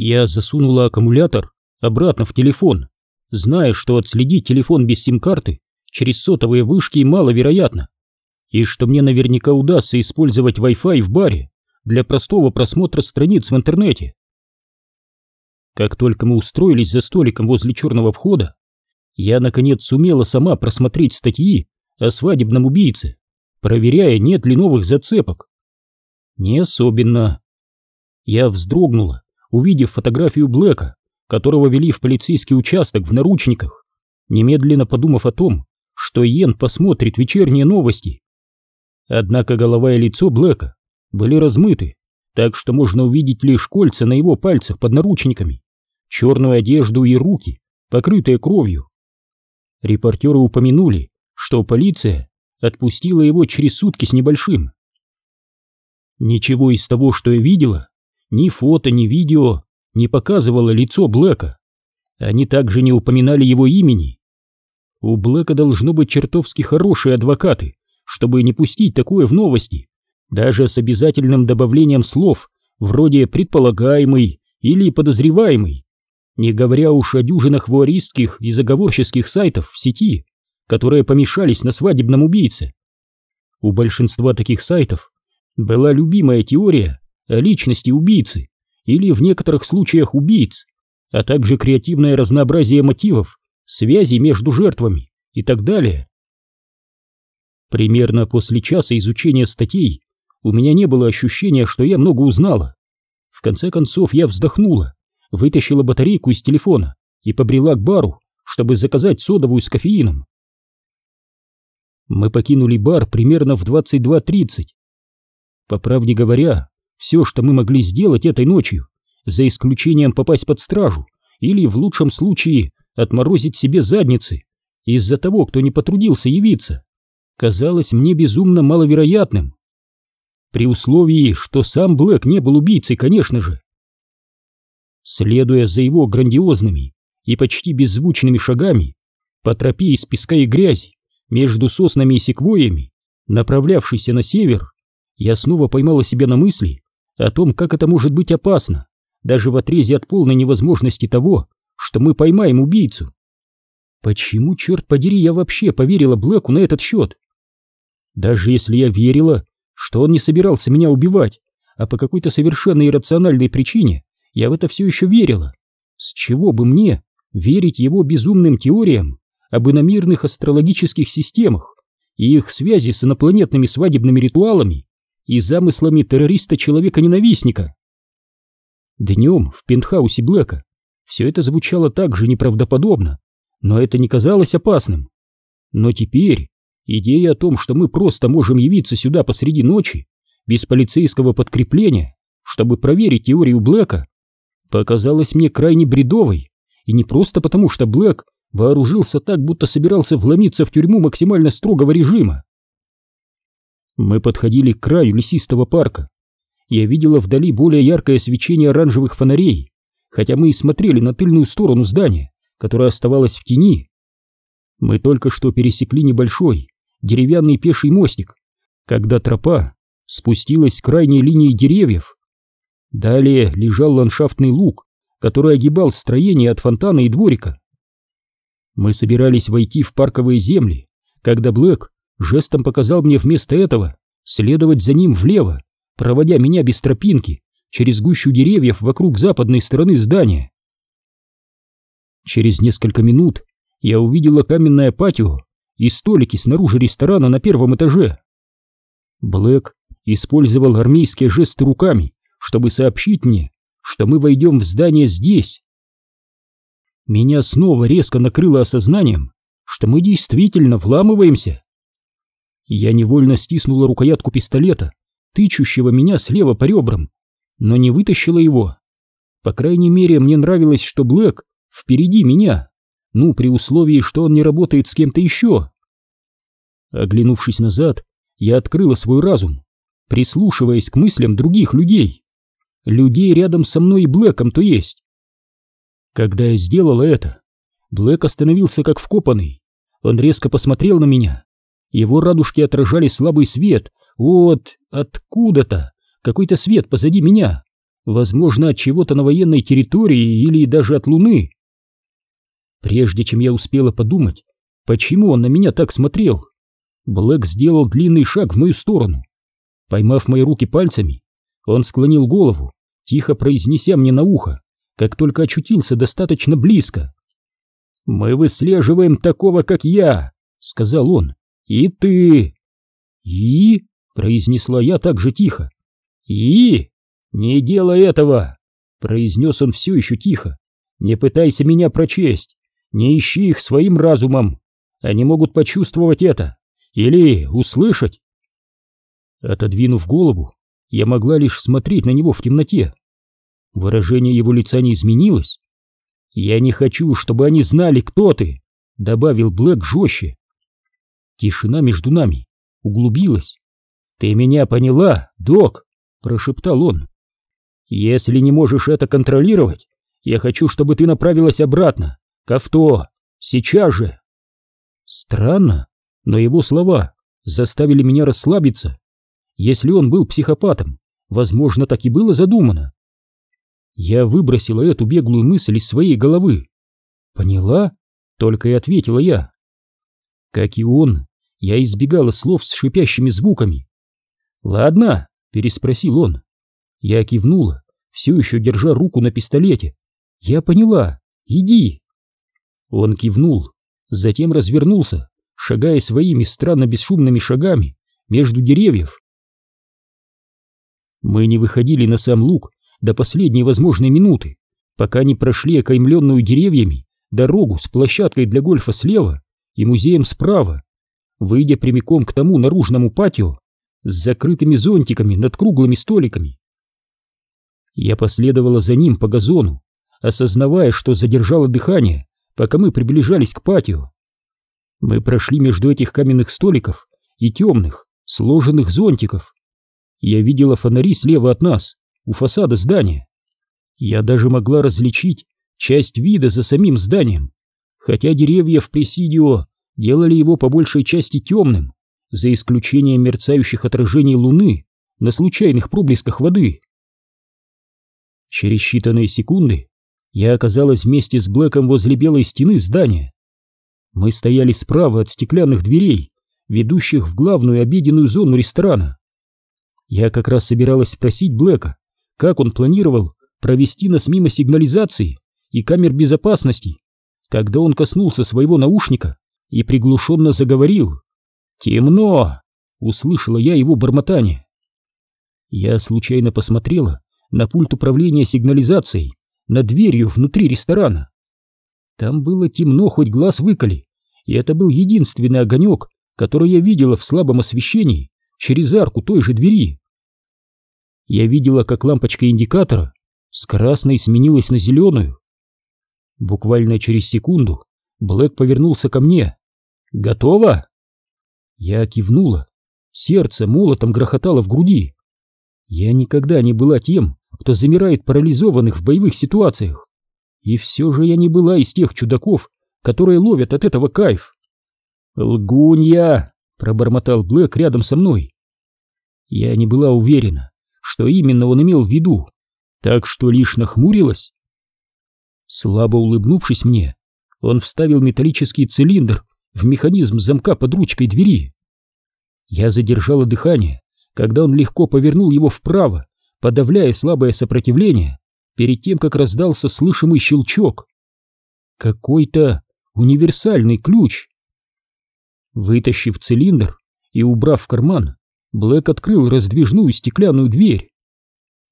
Я засунула аккумулятор обратно в телефон, зная, что отследить телефон без сим-карты через сотовые вышки маловероятно, и что мне наверняка удастся использовать Wi-Fi в баре для простого просмотра страниц в интернете. Как только мы устроились за столиком возле черного входа, я, наконец, сумела сама просмотреть статьи о свадебном убийце, проверяя, нет ли новых зацепок. Не особенно. Я вздрогнула, увидев фотографию Блэка, которого вели в полицейский участок в наручниках, немедленно подумав о том, что Йен посмотрит вечерние новости. Однако голова и лицо Блэка были размыты, так что можно увидеть лишь кольца на его пальцах под наручниками черную одежду и руки, покрытые кровью. Репортеры упомянули, что полиция отпустила его через сутки с небольшим. Ничего из того, что я видела, ни фото, ни видео, не показывало лицо Блэка. Они также не упоминали его имени. У Блэка должно быть чертовски хорошие адвокаты, чтобы не пустить такое в новости, даже с обязательным добавлением слов вроде «предполагаемый» или «подозреваемый» не говоря уж о дюжинах вуаристских и заговорческих сайтов в сети, которые помешались на свадебном убийце. У большинства таких сайтов была любимая теория личности убийцы или в некоторых случаях убийц, а также креативное разнообразие мотивов, связей между жертвами и так далее. Примерно после часа изучения статей у меня не было ощущения, что я много узнала. В конце концов я вздохнула вытащила батарейку из телефона и побрела к бару, чтобы заказать содовую с кофеином. Мы покинули бар примерно в 22.30. По правде говоря, все, что мы могли сделать этой ночью, за исключением попасть под стражу или, в лучшем случае, отморозить себе задницы из-за того, кто не потрудился явиться, казалось мне безумно маловероятным. При условии, что сам Блэк не был убийцей, конечно же. Следуя за его грандиозными и почти беззвучными шагами по тропе из песка и грязи между соснами и секвоями, направлявшейся на север, я снова поймала себя на мысли о том, как это может быть опасно, даже в отрезе от полной невозможности того, что мы поймаем убийцу. Почему, черт подери, я вообще поверила Блэку на этот счет? Даже если я верила, что он не собирался меня убивать, а по какой-то совершенно иррациональной причине я в это все еще верила. С чего бы мне верить его безумным теориям об иномирных астрологических системах и их связи с инопланетными свадебными ритуалами и замыслами террориста-человека-ненавистника? Днем в пентхаусе Блэка все это звучало так же неправдоподобно, но это не казалось опасным. Но теперь идея о том, что мы просто можем явиться сюда посреди ночи, без полицейского подкрепления, чтобы проверить теорию Блэка, показалась мне крайне бредовой, и не просто потому, что Блэк вооружился так, будто собирался вломиться в тюрьму максимально строгого режима. Мы подходили к краю лесистого парка. Я видела вдали более яркое свечение оранжевых фонарей, хотя мы и смотрели на тыльную сторону здания, которая оставалась в тени. Мы только что пересекли небольшой деревянный пеший мостик, когда тропа спустилась с крайней линии деревьев, Далее лежал ландшафтный луг, который огибал строение от фонтана и дворика. Мы собирались войти в парковые земли, когда Блэк жестом показал мне вместо этого следовать за ним влево, проводя меня без тропинки через гущу деревьев вокруг западной стороны здания. Через несколько минут я увидела каменное патио и столики снаружи ресторана на первом этаже. Блэк использовал армейские жесты руками, чтобы сообщить мне, что мы войдем в здание здесь. Меня снова резко накрыло осознанием, что мы действительно вламываемся. Я невольно стиснула рукоятку пистолета, тычущего меня слева по ребрам, но не вытащила его. По крайней мере, мне нравилось, что Блэк впереди меня, ну, при условии, что он не работает с кем-то еще. Оглянувшись назад, я открыла свой разум, прислушиваясь к мыслям других людей людей рядом со мной и Блэком то есть. Когда я сделала это, Блэк остановился как вкопанный. Он резко посмотрел на меня. Его радужки отражали слабый свет. Вот откуда-то. Какой-то свет позади меня. Возможно, от чего-то на военной территории или даже от Луны. Прежде чем я успела подумать, почему он на меня так смотрел, Блэк сделал длинный шаг в мою сторону. Поймав мои руки пальцами, он склонил голову, тихо произнеся мне на ухо, как только очутился достаточно близко. «Мы выслеживаем такого, как я», — сказал он, — «и ты». «И?» — произнесла я так же тихо. «И? Не делай этого!» — произнес он все еще тихо. «Не пытайся меня прочесть, не ищи их своим разумом. Они могут почувствовать это или услышать». Отодвинув голову, я могла лишь смотреть на него в темноте. Выражение его лица не изменилось. «Я не хочу, чтобы они знали, кто ты», — добавил Блэк жестче. Тишина между нами углубилась. «Ты меня поняла, док?» — прошептал он. «Если не можешь это контролировать, я хочу, чтобы ты направилась обратно, к авто, сейчас же!» Странно, но его слова заставили меня расслабиться. Если он был психопатом, возможно, так и было задумано. Я выбросила эту беглую мысль из своей головы. «Поняла?» — только и ответила я. Как и он, я избегала слов с шипящими звуками. «Ладно», — переспросил он. Я кивнула, все еще держа руку на пистолете. «Я поняла. Иди». Он кивнул, затем развернулся, шагая своими странно бесшумными шагами между деревьев. Мы не выходили на сам луг до последней возможной минуты, пока не прошли окаймленную деревьями дорогу с площадкой для гольфа слева и музеем справа. Выйдя прямиком к тому наружному патио, с закрытыми зонтиками над круглыми столиками. Я последовала за ним по газону, осознавая, что задержала дыхание, пока мы приближались к патио. Мы прошли между этих каменных столиков и темных, сложенных зонтиков. Я видела фонари слева от нас, у фасада здания. Я даже могла различить часть вида за самим зданием, хотя деревья в Пресидио делали его по большей части темным, за исключением мерцающих отражений луны на случайных проблесках воды. Через считанные секунды я оказалась вместе с Блэком возле белой стены здания. Мы стояли справа от стеклянных дверей, ведущих в главную обеденную зону ресторана. Я как раз собиралась спросить Блэка, как он планировал провести нас мимо сигнализации и камер безопасности, когда он коснулся своего наушника и приглушенно заговорил. «Темно!» — услышала я его бормотание. Я случайно посмотрела на пульт управления сигнализацией над дверью внутри ресторана. Там было темно, хоть глаз выколи, и это был единственный огонек, который я видела в слабом освещении через арку той же двери. Я видела, как лампочка индикатора с красной сменилась на зеленую. Буквально через секунду Блэк повернулся ко мне. «Готово?» Я кивнула. Сердце молотом грохотало в груди. Я никогда не была тем, кто замирает парализованных в боевых ситуациях. И все же я не была из тех чудаков, которые ловят от этого кайф. «Лгунья!» — пробормотал Блэк рядом со мной. Я не была уверена, что именно он имел в виду, так что лишь нахмурилась. Слабо улыбнувшись мне, он вставил металлический цилиндр в механизм замка под ручкой двери. Я задержала дыхание, когда он легко повернул его вправо, подавляя слабое сопротивление, перед тем, как раздался слышимый щелчок. Какой-то универсальный ключ. Вытащив цилиндр и убрав в карман, Блэк открыл раздвижную стеклянную дверь.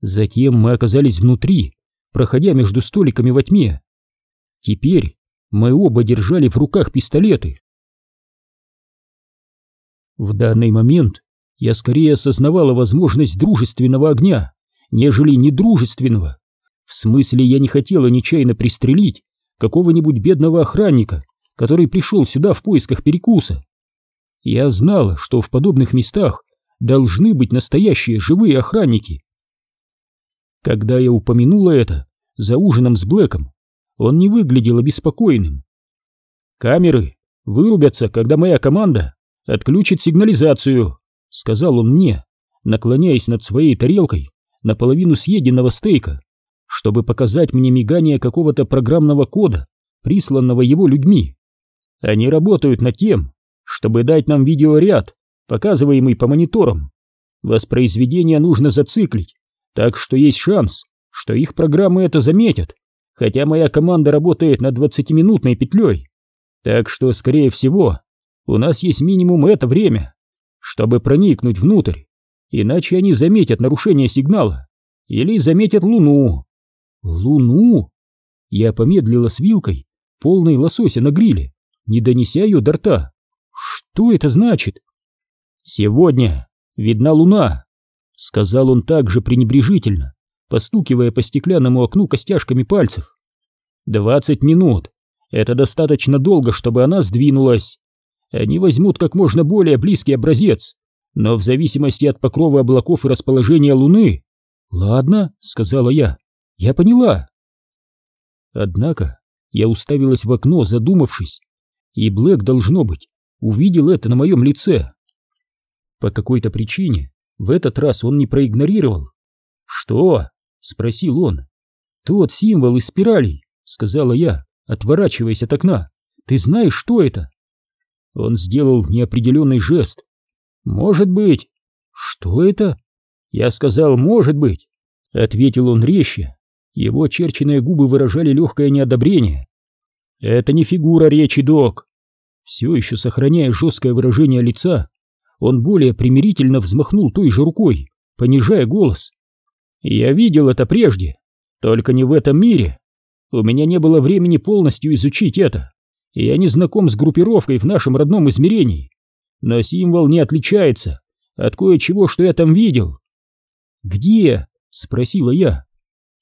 Затем мы оказались внутри, проходя между столиками во тьме. Теперь мы оба держали в руках пистолеты. В данный момент я скорее осознавала возможность дружественного огня, нежели недружественного. В смысле, я не хотела нечаянно пристрелить какого-нибудь бедного охранника, который пришел сюда в поисках перекуса. Я знала, что в подобных местах должны быть настоящие живые охранники. Когда я упомянула это за ужином с Блэком, он не выглядел обеспокоенным. «Камеры вырубятся, когда моя команда отключит сигнализацию», — сказал он мне, наклоняясь над своей тарелкой, наполовину съеденного стейка, чтобы показать мне мигание какого-то программного кода, присланного его людьми. Они работают над тем, чтобы дать нам видеоряд, показываемый по мониторам. Воспроизведение нужно зациклить, так что есть шанс, что их программы это заметят, хотя моя команда работает над 20-минутной петлей. Так что, скорее всего, у нас есть минимум это время, чтобы проникнуть внутрь, иначе они заметят нарушение сигнала или заметят Луну. Луну? Я помедлила с вилкой, полной лосося на гриле, не донеся ее до рта. Что это значит? Сегодня видна луна, сказал он также пренебрежительно, постукивая по стеклянному окну костяшками пальцев. Двадцать минут. Это достаточно долго, чтобы она сдвинулась. Они возьмут как можно более близкий образец, но в зависимости от покрова облаков и расположения Луны... Ладно, сказала я, я поняла. Однако я уставилась в окно, задумавшись, и Блэк, должно быть, увидел это на моем лице. По какой-то причине в этот раз он не проигнорировал. «Что?» — спросил он. «Тот символ из спиралей», — сказала я, отворачиваясь от окна. «Ты знаешь, что это?» Он сделал неопределенный жест. «Может быть». «Что это?» «Я сказал, может быть», — ответил он резче. Его очерченные губы выражали легкое неодобрение. «Это не фигура речи, док». Все еще сохраняя жесткое выражение лица, он более примирительно взмахнул той же рукой, понижая голос. «Я видел это прежде, только не в этом мире. У меня не было времени полностью изучить это и я не знаком с группировкой в нашем родном измерении, но символ не отличается от кое-чего, что я там видел. «Где?» — спросила я.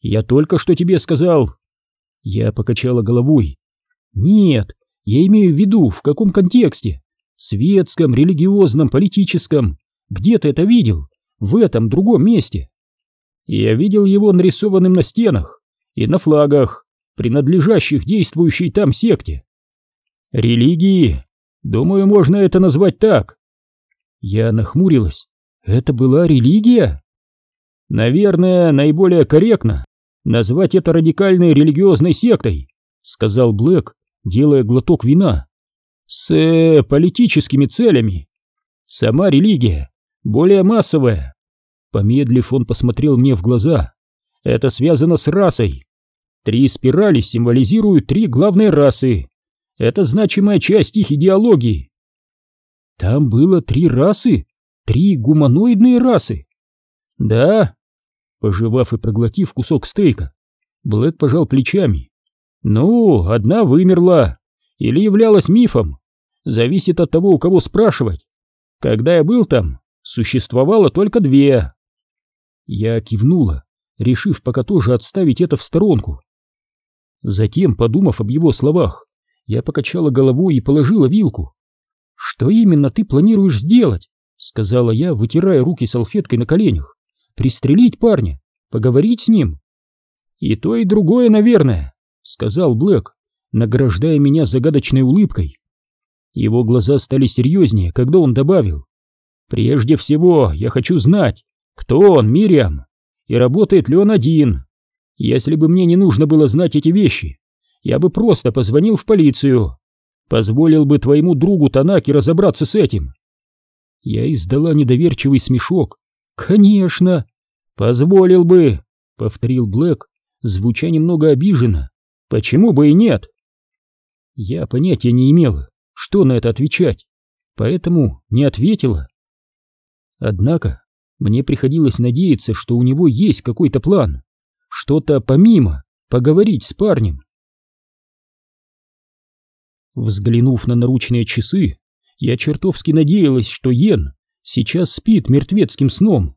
«Я только что тебе сказал». Я покачала головой. «Нет, я имею в виду, в каком контексте? Светском, религиозном, политическом. Где ты это видел? В этом другом месте?» Я видел его нарисованным на стенах и на флагах, принадлежащих действующей там секте. Религии? Думаю, можно это назвать так. Я нахмурилась. Это была религия? Наверное, наиболее корректно назвать это радикальной религиозной сектой, сказал Блэк, делая глоток вина. С э, политическими целями. Сама религия более массовая. Помедлив, он посмотрел мне в глаза. Это связано с расой. Три спирали символизируют три главные расы это значимая часть их идеологии. Там было три расы, три гуманоидные расы. Да, пожевав и проглотив кусок стейка, Блэк пожал плечами. Ну, одна вымерла или являлась мифом. Зависит от того, у кого спрашивать. Когда я был там, существовало только две. Я кивнула, решив пока тоже отставить это в сторонку. Затем, подумав об его словах, я покачала головой и положила вилку. «Что именно ты планируешь сделать?» — сказала я, вытирая руки салфеткой на коленях. «Пристрелить парня? Поговорить с ним?» «И то, и другое, наверное», — сказал Блэк, награждая меня загадочной улыбкой. Его глаза стали серьезнее, когда он добавил. «Прежде всего, я хочу знать, кто он, Мириам, и работает ли он один. Если бы мне не нужно было знать эти вещи, я бы просто позвонил в полицию. Позволил бы твоему другу Танаки разобраться с этим. Я издала недоверчивый смешок. Конечно, позволил бы, повторил Блэк, звуча немного обиженно. Почему бы и нет? Я понятия не имела, что на это отвечать, поэтому не ответила. Однако мне приходилось надеяться, что у него есть какой-то план, что-то помимо поговорить с парнем. Взглянув на наручные часы, я чертовски надеялась, что Йен сейчас спит мертвецким сном.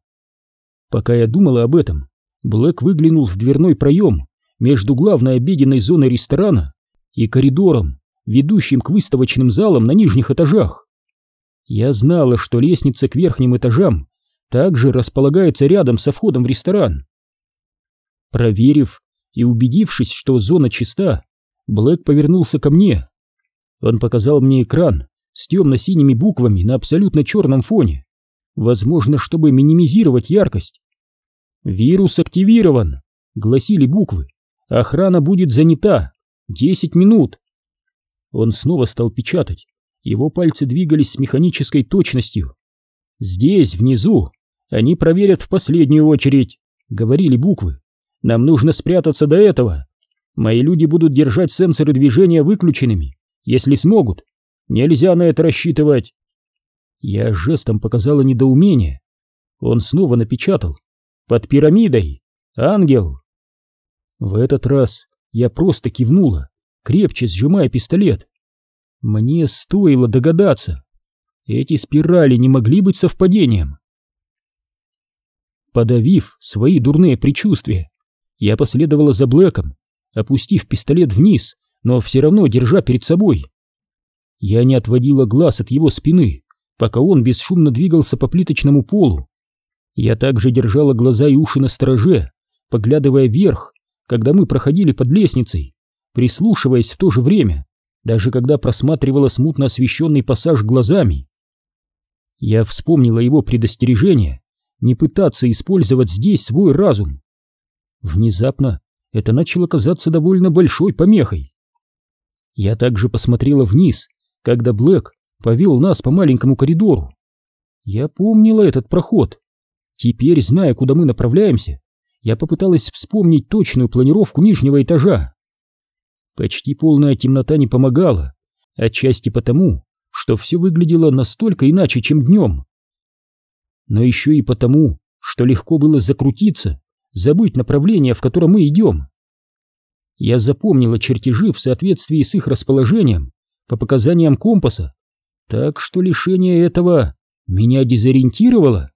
Пока я думала об этом, Блэк выглянул в дверной проем между главной обеденной зоной ресторана и коридором, ведущим к выставочным залам на нижних этажах. Я знала, что лестница к верхним этажам также располагается рядом со входом в ресторан. Проверив и убедившись, что зона чиста, Блэк повернулся ко мне. Он показал мне экран с темно-синими буквами на абсолютно черном фоне, возможно, чтобы минимизировать яркость. «Вирус активирован», — гласили буквы. «Охрана будет занята. Десять минут». Он снова стал печатать. Его пальцы двигались с механической точностью. «Здесь, внизу, они проверят в последнюю очередь», — говорили буквы. «Нам нужно спрятаться до этого. Мои люди будут держать сенсоры движения выключенными, если смогут. Нельзя на это рассчитывать». Я жестом показала недоумение. Он снова напечатал. «Под пирамидой! Ангел!» В этот раз я просто кивнула, крепче сжимая пистолет. Мне стоило догадаться. Эти спирали не могли быть совпадением. Подавив свои дурные предчувствия, я последовала за Блэком, опустив пистолет вниз, но все равно держа перед собой. Я не отводила глаз от его спины, пока он бесшумно двигался по плиточному полу. Я также держала глаза и уши на стороже, поглядывая вверх, когда мы проходили под лестницей, прислушиваясь в то же время, даже когда просматривала смутно освещенный пассаж глазами. Я вспомнила его предостережение не пытаться использовать здесь свой разум. Внезапно это начало казаться довольно большой помехой. Я также посмотрела вниз, когда Блэк повел нас по маленькому коридору. Я помнила этот проход. Теперь, зная, куда мы направляемся, я попыталась вспомнить точную планировку нижнего этажа. Почти полная темнота не помогала, отчасти потому, что все выглядело настолько иначе, чем днем. Но еще и потому, что легко было закрутиться, забыть направление, в котором мы идем. Я запомнила чертежи в соответствии с их расположением по показаниям компаса, так что лишение этого меня дезориентировало.